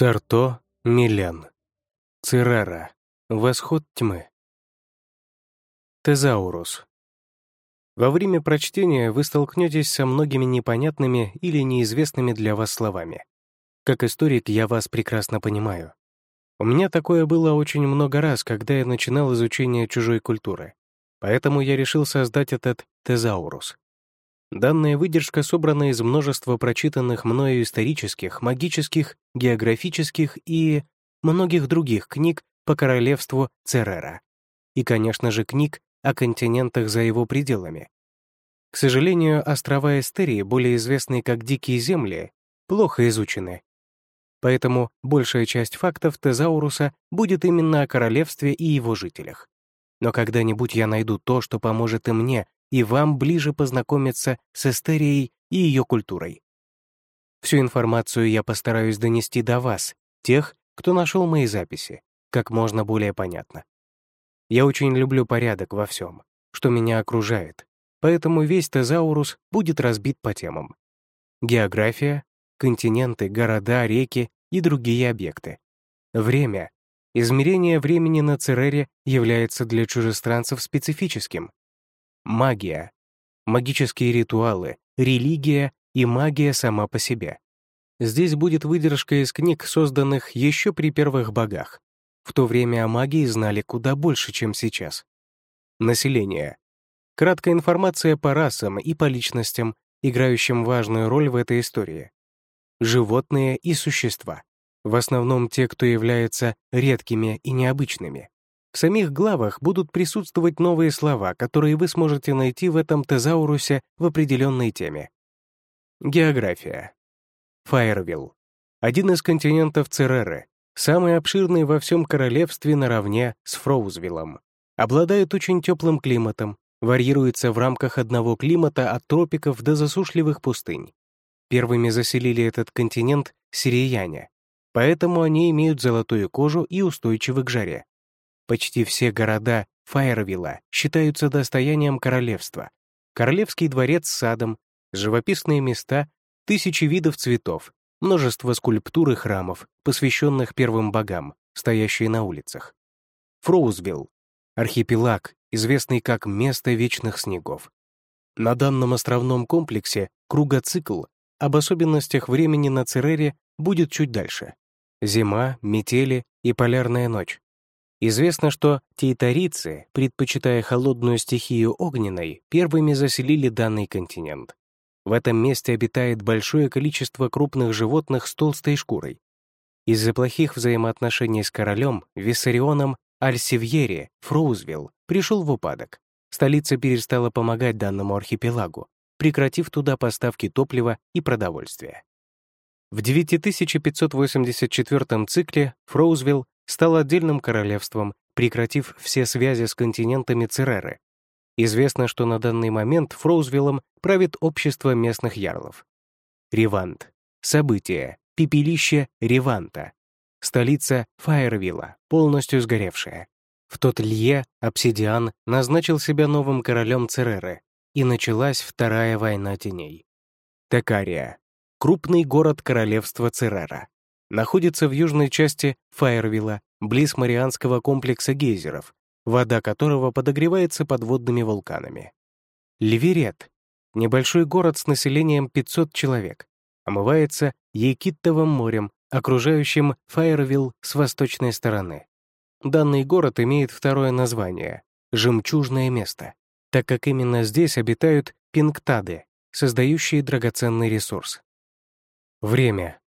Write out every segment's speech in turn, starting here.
Царто Милен. Церера. Восход тьмы. Тезаурус. Во время прочтения вы столкнетесь со многими непонятными или неизвестными для вас словами. Как историк я вас прекрасно понимаю. У меня такое было очень много раз, когда я начинал изучение чужой культуры. Поэтому я решил создать этот тезаурус. Данная выдержка собрана из множества прочитанных мною исторических, магических, географических и многих других книг по королевству Церера. И, конечно же, книг о континентах за его пределами. К сожалению, острова Эстерии, более известные как Дикие земли, плохо изучены. Поэтому большая часть фактов Тезауруса будет именно о королевстве и его жителях. Но когда-нибудь я найду то, что поможет и мне и вам ближе познакомиться с Эстерией и ее культурой. Всю информацию я постараюсь донести до вас, тех, кто нашел мои записи, как можно более понятно. Я очень люблю порядок во всем, что меня окружает, поэтому весь Тезаурус будет разбит по темам. География, континенты, города, реки и другие объекты. Время. Измерение времени на Церере является для чужестранцев специфическим, магия, магические ритуалы, религия и магия сама по себе. Здесь будет выдержка из книг, созданных еще при первых богах. В то время о магии знали куда больше, чем сейчас. Население. Краткая информация по расам и по личностям, играющим важную роль в этой истории. Животные и существа. В основном те, кто являются редкими и необычными. В самих главах будут присутствовать новые слова, которые вы сможете найти в этом тезаурусе в определенной теме. География. Фаервилл. Один из континентов Цереры, самый обширный во всем королевстве наравне с Фроузвиллом. Обладает очень теплым климатом, варьируется в рамках одного климата от тропиков до засушливых пустынь. Первыми заселили этот континент сирияне, поэтому они имеют золотую кожу и устойчивы к жаре. Почти все города Фаервилла считаются достоянием королевства. Королевский дворец с садом, живописные места, тысячи видов цветов, множество скульптур и храмов, посвященных первым богам, стоящие на улицах. Фроузвилл — архипелаг, известный как место вечных снегов. На данном островном комплексе кругоцикл об особенностях времени на Церере будет чуть дальше. Зима, метели и полярная ночь. Известно, что тейтарицы, предпочитая холодную стихию огненной, первыми заселили данный континент. В этом месте обитает большое количество крупных животных с толстой шкурой. Из-за плохих взаимоотношений с королем, Виссарионом, Альсивьери, Фроузвилл пришел в упадок. Столица перестала помогать данному архипелагу, прекратив туда поставки топлива и продовольствия. В 9584 цикле Фроузвилл стал отдельным королевством, прекратив все связи с континентами Цереры. Известно, что на данный момент Фроузвиллом правит общество местных ярлов. Ревант. Событие. Пепелище Реванта. Столица Фаервилла, полностью сгоревшая. В тот Лье Обсидиан назначил себя новым королем Цереры, и началась Вторая война теней. Текария. Крупный город королевства Церера находится в южной части Фаервилла, близ Марианского комплекса гейзеров, вода которого подогревается подводными вулканами. Ливерет — небольшой город с населением 500 человек, омывается Якиттовым морем, окружающим Фаервилл с восточной стороны. Данный город имеет второе название — «Жемчужное место», так как именно здесь обитают пинктады, создающие драгоценный ресурс. Время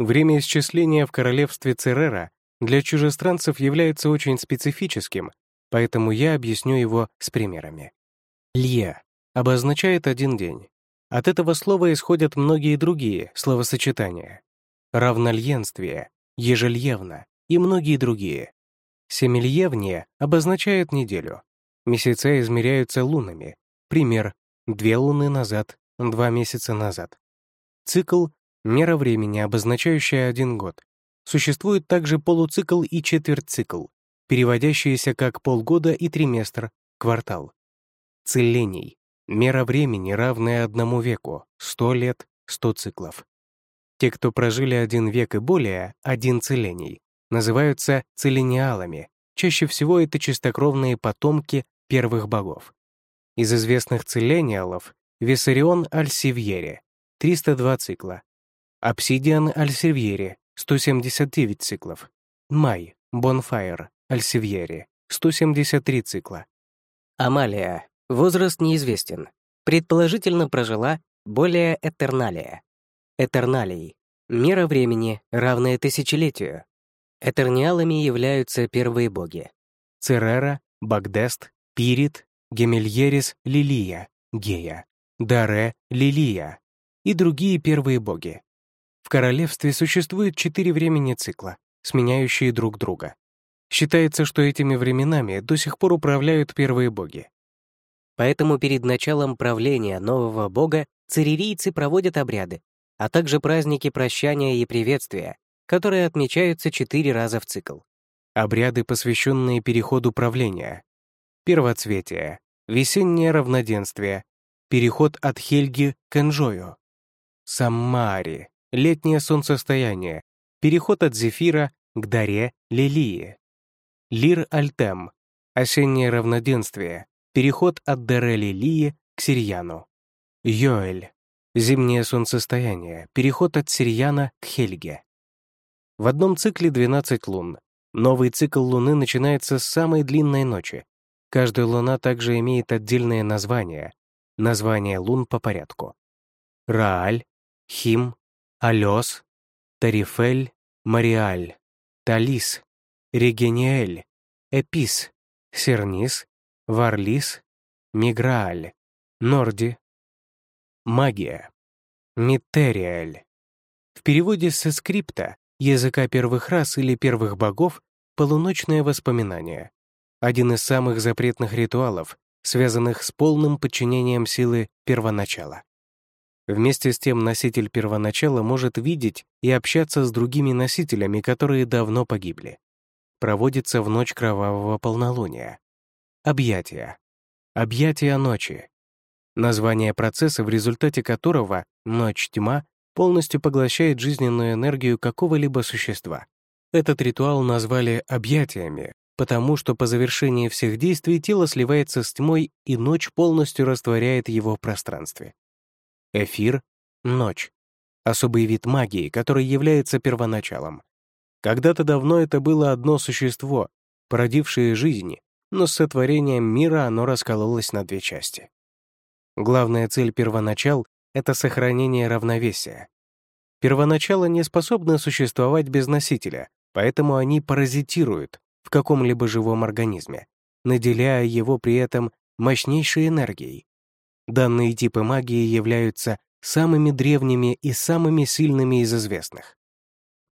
Время исчисления в королевстве Церера для чужестранцев является очень специфическим, поэтому я объясню его с примерами. Лье обозначает один день. От этого слова исходят многие другие словосочетания. Равнольенствие, ежельевно и многие другие. Семильевнее обозначает неделю. Месяца измеряются лунами. Пример — две луны назад, два месяца назад. Цикл мера времени, обозначающая один год. Существует также полуцикл и четвертьцикл, переводящиеся как полгода и триместр, квартал. Целений — мера времени, равная одному веку, 100 лет, 100 циклов. Те, кто прожили один век и более, один целений, называются целениалами. Чаще всего это чистокровные потомки первых богов. Из известных целениалов Виссарион Альсивьери, 302 цикла, Обсидиан Альсивьери, 179 циклов, Май, Бонфайр, Альсивьери, 173 цикла. Амалия. Возраст неизвестен. Предположительно прожила более Этерналия. Этерналий. Мера времени, равная тысячелетию. Этерниалами являются первые боги. Церера, Багдест, Пирит, Гемельерис, Лилия, Гея, Даре, Лилия и другие первые боги. В королевстве существует четыре времени цикла, сменяющие друг друга. Считается, что этими временами до сих пор управляют первые боги. Поэтому перед началом правления нового бога церерийцы проводят обряды, а также праздники прощания и приветствия, которые отмечаются четыре раза в цикл. Обряды, посвященные переходу правления. Первоцветие, весеннее равноденствие, переход от Хельги к Энжою. Саммари, летнее солнцестояние, переход от Зефира к Даре Лилии. Лир-Альтем, осеннее равноденствие, переход от Даре Лилии к Сирьяну. Йоэль, Зимнее солнцестояние. Переход от Сирьяна к Хельге. В одном цикле 12 лун. Новый цикл Луны начинается с самой длинной ночи. Каждая луна также имеет отдельное название. Название лун по порядку. Рааль, Хим, Алёс, Тарифель, Мариаль, Талис, Регениэль, Эпис, Сернис, Варлис, Миграаль, Норди, Магия. Миттериаль. В переводе со скрипта, языка первых рас или первых богов, полуночное воспоминание. Один из самых запретных ритуалов, связанных с полным подчинением силы первоначала. Вместе с тем носитель первоначала может видеть и общаться с другими носителями, которые давно погибли. Проводится в ночь кровавого полнолуния. Объятия. Объятия ночи. Название процесса, в результате которого «ночь-тьма» полностью поглощает жизненную энергию какого-либо существа. Этот ритуал назвали «объятиями», потому что по завершении всех действий тело сливается с тьмой и ночь полностью растворяет его в пространстве. Эфир — ночь. Особый вид магии, который является первоначалом. Когда-то давно это было одно существо, породившее жизни, но с сотворением мира оно раскололось на две части. Главная цель первоначал — это сохранение равновесия. Первоначало не способны существовать без носителя, поэтому они паразитируют в каком-либо живом организме, наделяя его при этом мощнейшей энергией. Данные типы магии являются самыми древними и самыми сильными из известных.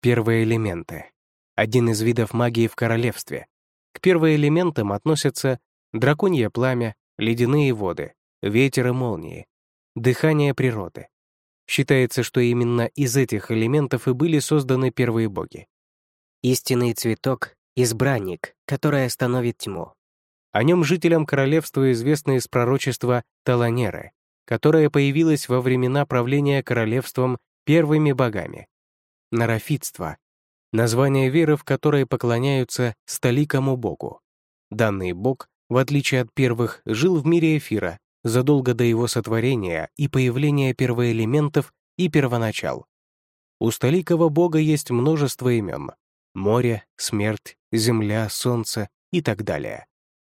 Первые элементы — один из видов магии в королевстве. К первоэлементам относятся драконье пламя, ледяные воды, ветер и молнии, дыхание природы. Считается, что именно из этих элементов и были созданы первые боги. Истинный цветок — избранник, который остановит тьму. О нем жителям королевства известно из пророчества Таланеры, которое появилось во времена правления королевством первыми богами. Нарафитство — название веры, в которой поклоняются столикому богу. Данный бог, в отличие от первых, жил в мире эфира задолго до его сотворения и появления первоэлементов и первоначал. У столикого бога есть множество имен — море, смерть, земля, солнце и так далее.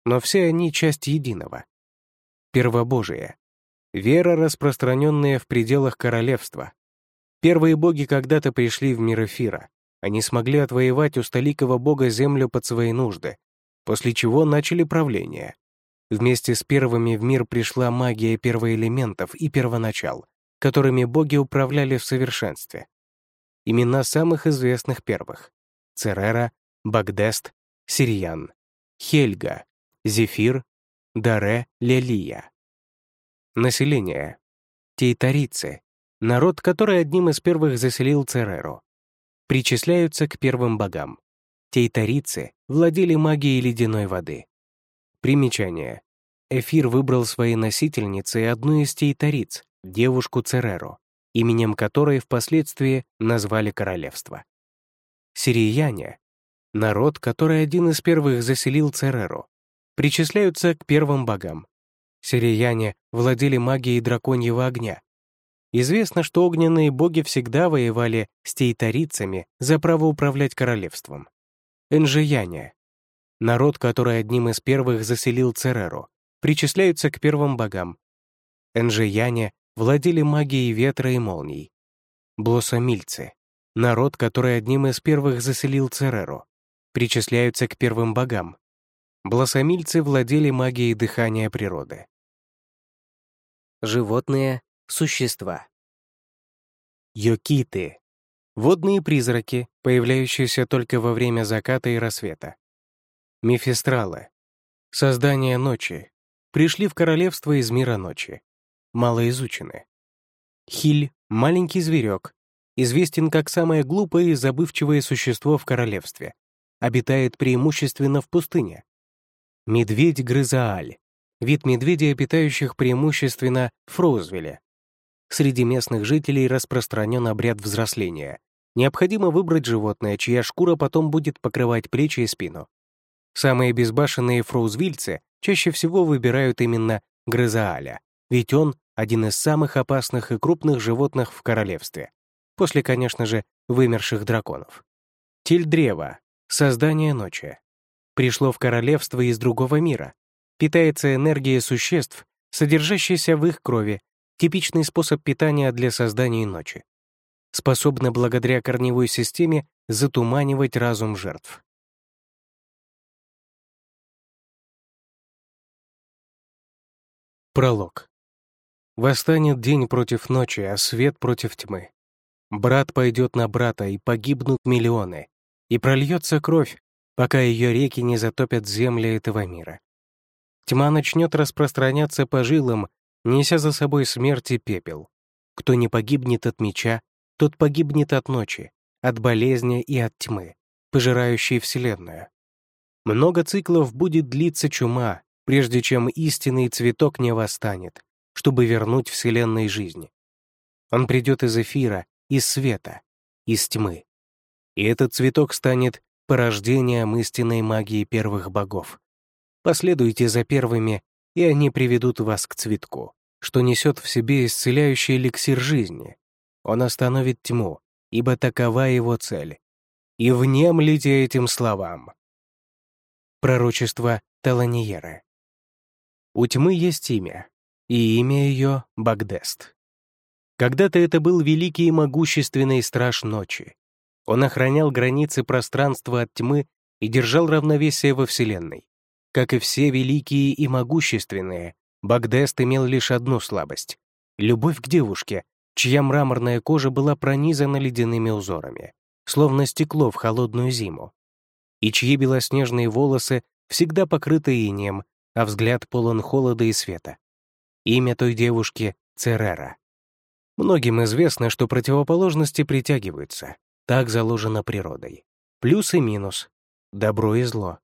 Но все они часть единого. Первобожие — вера, распространенная в пределах королевства. Первые боги когда-то пришли в мир эфира. Они смогли отвоевать у столикого бога землю под свои нужды, после чего начали правление. Вместе с первыми в мир пришла магия первоэлементов и первоначал, которыми боги управляли в совершенстве. Имена самых известных первых — Церера, Багдест, Сирьян, Хельга, Зефир, Даре, Лелия. Население. Тейтарицы, народ, который одним из первых заселил Цереру. Причисляются к первым богам. Тейтарицы владели магией ледяной воды. Примечание. Эфир выбрал своей носительницей одну из тейтариц, девушку Цереро. именем которой впоследствии назвали королевство. Сирияне — народ, который один из первых заселил Цереру, причисляются к первым богам. Сирияне владели магией драконьего огня. Известно, что огненные боги всегда воевали с тейтарицами за право управлять королевством. Энжияне — народ, который одним из первых заселил Цереру, причисляются к первым богам. Энжияне владели магией ветра и молний. Блосомильцы — народ, который одним из первых заселил Цереру, причисляются к первым богам. Блосомильцы владели магией дыхания природы. Животные — существа. Йокиты — водные призраки, появляющиеся только во время заката и рассвета. Мефистралы — создание ночи, пришли в королевство из мира ночи мало изучены. Хиль — маленький зверек, известен как самое глупое и забывчивое существо в королевстве, обитает преимущественно в пустыне. Медведь-грызааль — вид медведей, обитающих преимущественно в Фроузвилле. Среди местных жителей распространен обряд взросления. Необходимо выбрать животное, чья шкура потом будет покрывать плечи и спину. Самые безбашенные фроузвильцы чаще всего выбирают именно грызааля, ведь он — один из самых опасных и крупных животных в королевстве, после, конечно же, вымерших драконов. Тильдрева — создание ночи. Пришло в королевство из другого мира, питается энергией существ, содержащейся в их крови, типичный способ питания для создания ночи. Способна благодаря корневой системе затуманивать разум жертв. Пролог. Восстанет день против ночи, а свет против тьмы. Брат пойдет на брата, и погибнут миллионы, и прольется кровь, пока ее реки не затопят земли этого мира. Тьма начнет распространяться по жилам, неся за собой смерть и пепел. Кто не погибнет от меча, тот погибнет от ночи, от болезни и от тьмы, пожирающей Вселенную. Много циклов будет длиться чума, прежде чем истинный цветок не восстанет, чтобы вернуть Вселенной жизнь. Он придет из эфира, из света, из тьмы. И этот цветок станет порождением истинной магии первых богов. Последуйте за первыми, и они приведут вас к цветку, что несет в себе исцеляющий эликсир жизни. Он остановит тьму, ибо такова его цель. И внемлите этим словам. Пророчество Таланиера. У тьмы есть имя, и имя ее — Багдест. Когда-то это был великий и могущественный страж ночи. Он охранял границы пространства от тьмы и держал равновесие во Вселенной. Как и все великие и могущественные, Багдест имел лишь одну слабость — любовь к девушке, чья мраморная кожа была пронизана ледяными узорами, словно стекло в холодную зиму, и чьи белоснежные волосы всегда покрыты инеем, а взгляд полон холода и света. Имя той девушки — Церера. Многим известно, что противоположности притягиваются. Так заложено природой. Плюс и минус. Добро и зло.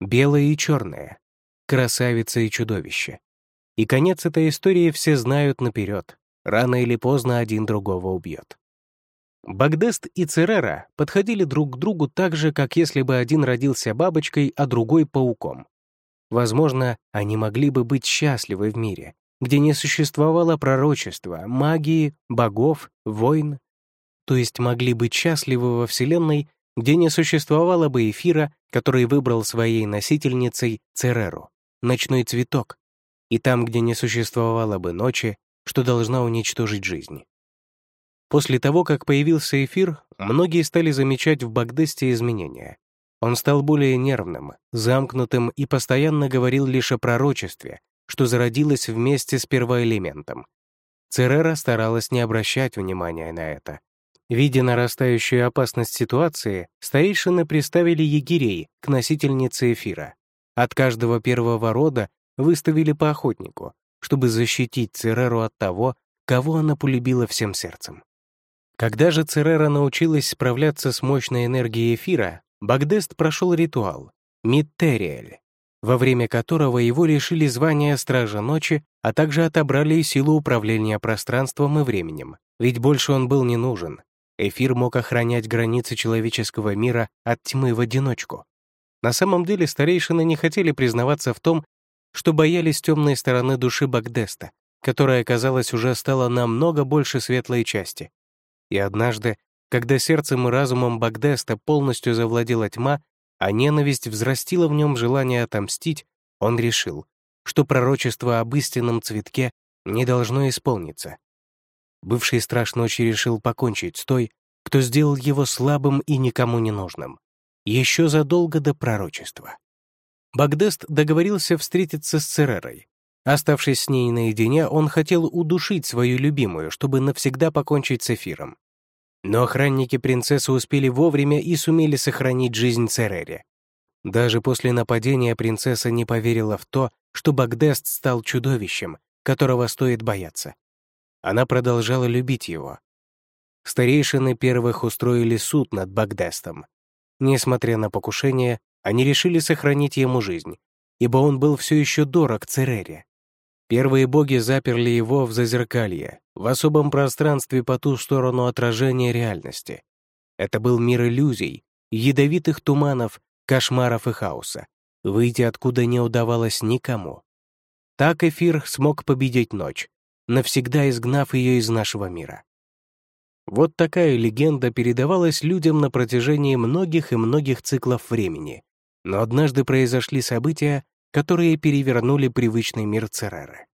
Белое и черное. Красавица и чудовище. И конец этой истории все знают наперед. Рано или поздно один другого убьет. Багдест и Церера подходили друг к другу так же, как если бы один родился бабочкой, а другой — пауком. Возможно, они могли бы быть счастливы в мире, где не существовало пророчества, магии, богов, войн, то есть могли быть счастливы во Вселенной, где не существовало бы эфира, который выбрал своей носительницей Цереру, ночной цветок, и там, где не существовало бы ночи, что должна уничтожить жизнь. После того, как появился эфир, многие стали замечать в Багдесте изменения. Он стал более нервным, замкнутым и постоянно говорил лишь о пророчестве, что зародилось вместе с первоэлементом. Церера старалась не обращать внимания на это. Видя нарастающую опасность ситуации, старейшины приставили егерей к носительнице эфира. От каждого первого рода выставили по охотнику, чтобы защитить Цереру от того, кого она полюбила всем сердцем. Когда же Церера научилась справляться с мощной энергией эфира, Багдест прошел ритуал — Миттериэль, во время которого его лишили звания Стража Ночи, а также отобрали силу управления пространством и временем, ведь больше он был не нужен. Эфир мог охранять границы человеческого мира от тьмы в одиночку. На самом деле старейшины не хотели признаваться в том, что боялись темной стороны души Багдеста, которая, казалось, уже стала намного больше светлой части. И однажды, когда сердцем и разумом Багдеста полностью завладела тьма, а ненависть взрастила в нем желание отомстить, он решил, что пророчество об истинном цветке не должно исполниться. Бывший страж ночи решил покончить с той, кто сделал его слабым и никому не нужным, еще задолго до пророчества. Багдест договорился встретиться с Церерой. Оставшись с ней наедине, он хотел удушить свою любимую, чтобы навсегда покончить с эфиром. Но охранники принцессы успели вовремя и сумели сохранить жизнь Церере. Даже после нападения принцесса не поверила в то, что Багдест стал чудовищем, которого стоит бояться. Она продолжала любить его. Старейшины первых устроили суд над Багдестом. Несмотря на покушение, они решили сохранить ему жизнь, ибо он был все еще дорог Церере. Первые боги заперли его в зазеркалье, в особом пространстве по ту сторону отражения реальности. Это был мир иллюзий, ядовитых туманов, кошмаров и хаоса, выйти откуда не удавалось никому. Так эфир смог победить ночь, навсегда изгнав ее из нашего мира. Вот такая легенда передавалась людям на протяжении многих и многих циклов времени, но однажды произошли события, которые перевернули привычный мир Цереры.